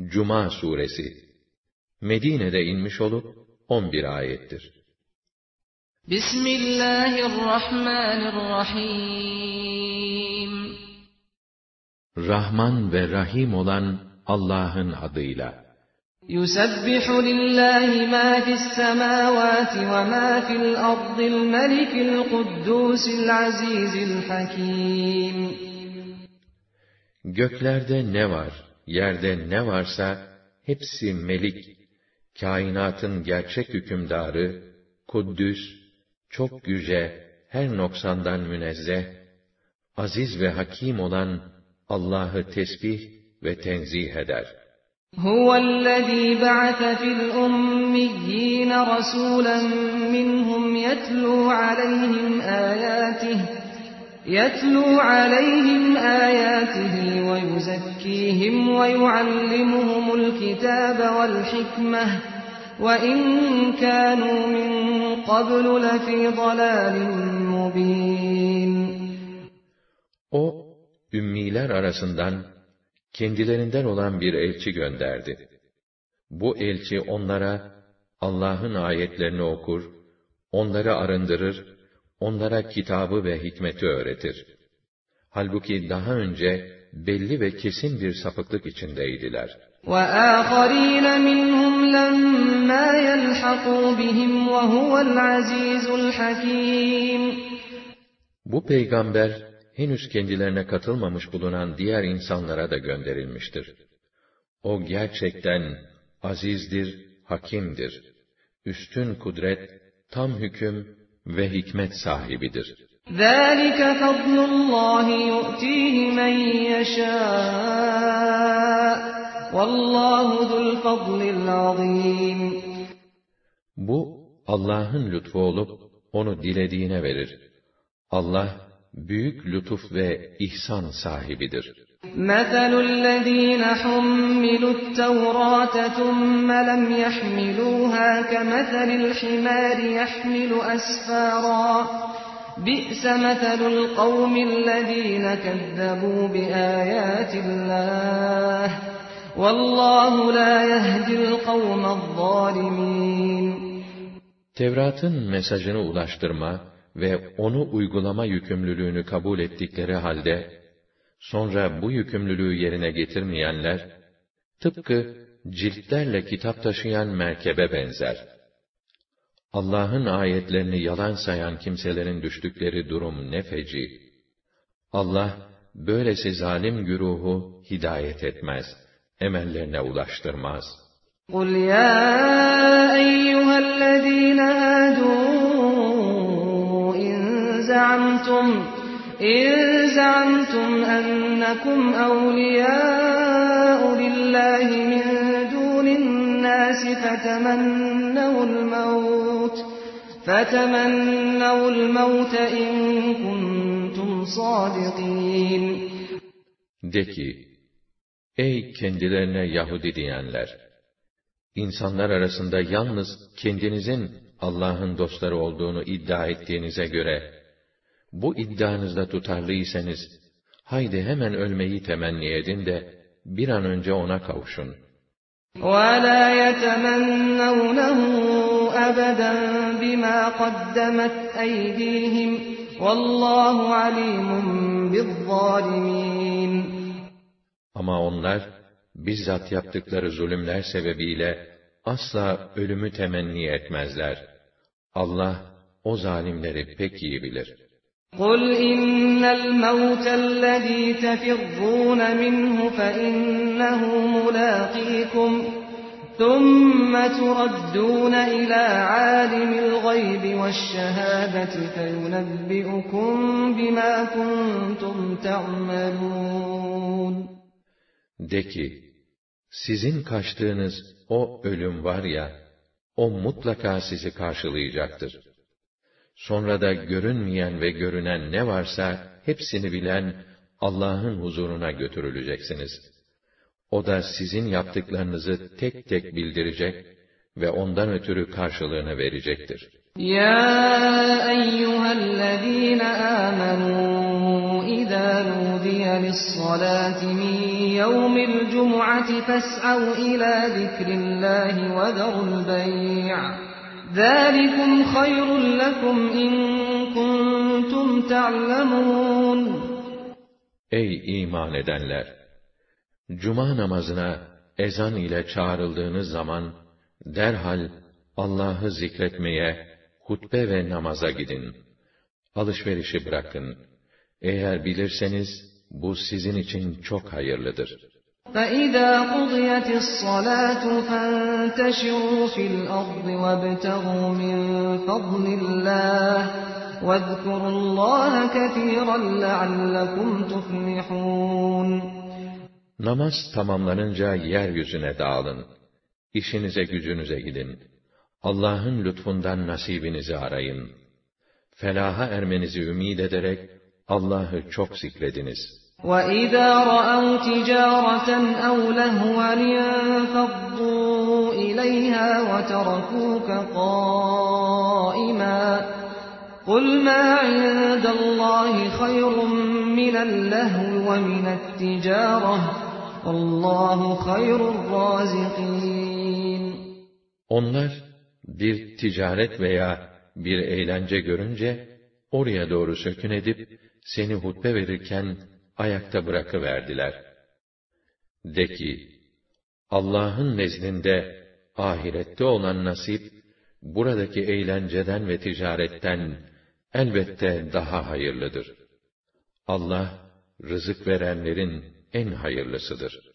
Cuma suresi Medine'de inmiş olup 11 ayettir. Bismillahirrahmanirrahim Rahman ve Rahim olan Allah'ın adıyla. يُسَبِّحُ لِلَّهِ مَا فِي السَّمَاوَاتِ وَمَا فِي الْأَرْضِ الْمَلِكِ الْقُدُّوسِ الْعَزِيزِ الْحَكِيمِ Göklerde ne var, yerde ne varsa hepsi melik, kainatın gerçek hükümdarı, kuddüs, çok yüce, her noksandan münezzeh, aziz ve hakim olan Allah'ı tesbih ve tenzih eder. هُوَ الَّذ۪ي بَعَثَ فِي الْأُمِّيِّينَ رَسُولًا مِّنْهُمْ يَتْلُو عَلَيْهِمْ آيَاتِهِ يَتْلُو عَلَيْهِمْ آيَاتِهِ وَيُزَكِّيهِمْ وَيُعَلِّمُهُمُ الْكِتَابَ وَالْحِكْمَةَ وَإِنْ كَانُوا مِنْ قَبْلُ لَفِي ضَلَالٍ مُّبِينٍ O, ümmiler arasından kendilerinden olan bir elçi gönderdi. Bu elçi onlara Allah'ın ayetlerini okur, onları arındırır, onlara kitabı ve hikmeti öğretir. Halbuki daha önce belli ve kesin bir sapıklık içindeydiler. وَآخَرِينَ مِنْهُمْ لَمَّا يَلْحَقُوا بِهِمْ وَهُوَ الْعَزِيزُ الْحَكِيمُ Bu peygamber, henüz kendilerine katılmamış bulunan diğer insanlara da gönderilmiştir. O gerçekten azizdir, hakimdir. Üstün kudret, tam hüküm ve hikmet sahibidir. ذَٰلِكَ فَضْلُ اللّٰهِ يُؤْتِيهِ مَنْ يَشَاءُ وَاللّٰهُ ذُو الْفَضْلِ الْعَظِيمِ Bu, Allah'ın lütfu olup, onu dilediğine verir. Allah, büyük lütuf ve ihsan sahibidir. مَثَلُ الَّذ۪ينَ حُمِّلُوا التَّوْرَاةَ ثُمَّ لَمْ يَحْمِلُوهَا كَمَثَلِ الْحِمَارِ يَحْمِلُ أَسْفَارًا بِئْسَ مَثَلُ الْقَوْمِ الَّذ۪ينَ كَذَّبُوا بِآيَاتِ اللّٰهِ وَاللّٰهُ لَا يَهْدِي الْقَوْمَ الظَّالِمِينَ Tevrat'ın mesajını ulaştırma ve onu uygulama yükümlülüğünü kabul ettikleri halde, sonra bu yükümlülüğü yerine getirmeyenler, tıpkı ciltlerle kitap taşıyan merkebe benzer. Allah'ın ayetlerini yalan sayan kimselerin düştükleri durum ne feci. Allah, böylesi zalim güruhu hidayet etmez, emellerine ulaştırmaz. قُلْ يَا أَيُّهَا الَّذ۪ينَ هَادُوا إِن زَعَمْتُمْ إِن زَعَمْتُمْ أَنَّكُمْ أَوْلِيَاءُ لِلَّهِ مِن دُونِ النَّاسِ فَتَمَنَّوُا الْمَوْتَ فَتَمَنَّوُا الْمَوْتَ إِن كُنتُمْ صَادِقِينَ De ki, ey kendilerine Yahudi diyenler! İnsanlar arasında yalnız kendinizin Allah'ın dostları olduğunu iddia ettiğinize göre, bu iddianızda tutarlıysanız, haydi hemen ölmeyi temenni edin de, bir an önce ona kavuşun. وَلَا يَتَمَنَّوْنَهُ أَبَدًا بِمَا قَدَّمَتْ أَيْدِيهِمْ وَاللّٰهُ عَلِيمٌ بِالظَّالِمِينَ Ama onlar, bizzat yaptıkları zulümler sebebiyle, asla ölümü temenni etmezler. Allah, o zalimleri pek iyi bilir. قُلْ إِنَّ الْمَوْتَ الَّذ۪ي تَفِرُّونَ مِنْهُ فَإِنَّهُ مُلَاقِيكُمْ ثُمَّ تُرَدُّونَ إِلَى عَالِمِ الْغَيْبِ وَالشَّهَادَةِ فَيُنَبِّئُكُم بِمَا كُنتُمْ تَعْمَلُونَ De ki, sizin kaçtığınız o ölüm var ya, o mutlaka sizi karşılayacaktır. Sonra da görünmeyen ve görünen ne varsa hepsini bilen Allah'ın huzuruna götürüleceksiniz. O da sizin yaptıklarınızı tek tek bildirecek ve ondan ötürü karşılığını verecektir. Ya eyyühellezîne âmenû idâ nûdiye lissalâti min yevmil cum'ati fes'av ilâ zikrillâhi ve zerul bey'a. ذلكم خير لكم إن كنتم تعلمون Ey iman edenler! Cuma namazına ezan ile çağrıldığınız zaman, derhal Allah'ı zikretmeye, hutbe ve namaza gidin. Alışverişi bırakın. Eğer bilirseniz, bu sizin için çok hayırlıdır. فَإِذَا قُضِيَتِ الصَّلَاةُ فَانتَشِرُوا فِي الْأَرْضِ وَابْتَغُوا مِنْ فَضْلِ اللَّهِ وَاذْكُرُوا اللَّهَ كَثِيرًا لَعَلَّكُمْ تُفْلِحُونَ Namaz tamamlanınca yeryüzüne dağılın. İşinize gücünüze gidin. Allah'ın lütfundan nasibinizi arayın. Felaha ermenizi ümid ederek Allah'ı çok zikrediniz. وَإِذَا رَأَوْا تِجَارَةً أَوْ لَهْوًا انفَضُّوا إِلَيْهَا وَتَرَكُوكَ قَائِمًا قُلْ مَا عِندَ اللَّهِ خَيْرٌ مِنَ اللَّهْوِ وَمِنَ التِّجَارَةِ وَاللَّهُ خَيْرُ الرَّازِقِينَ Onlar bir ticaret veya bir eğlence görünce oraya doğru sökün edip seni hutbe verirken ayakta bırakıverdiler. De ki, Allah'ın nezdinde ahirette olan nasip, buradaki eğlenceden ve ticaretten elbette daha hayırlıdır. Allah, rızık verenlerin en hayırlısıdır.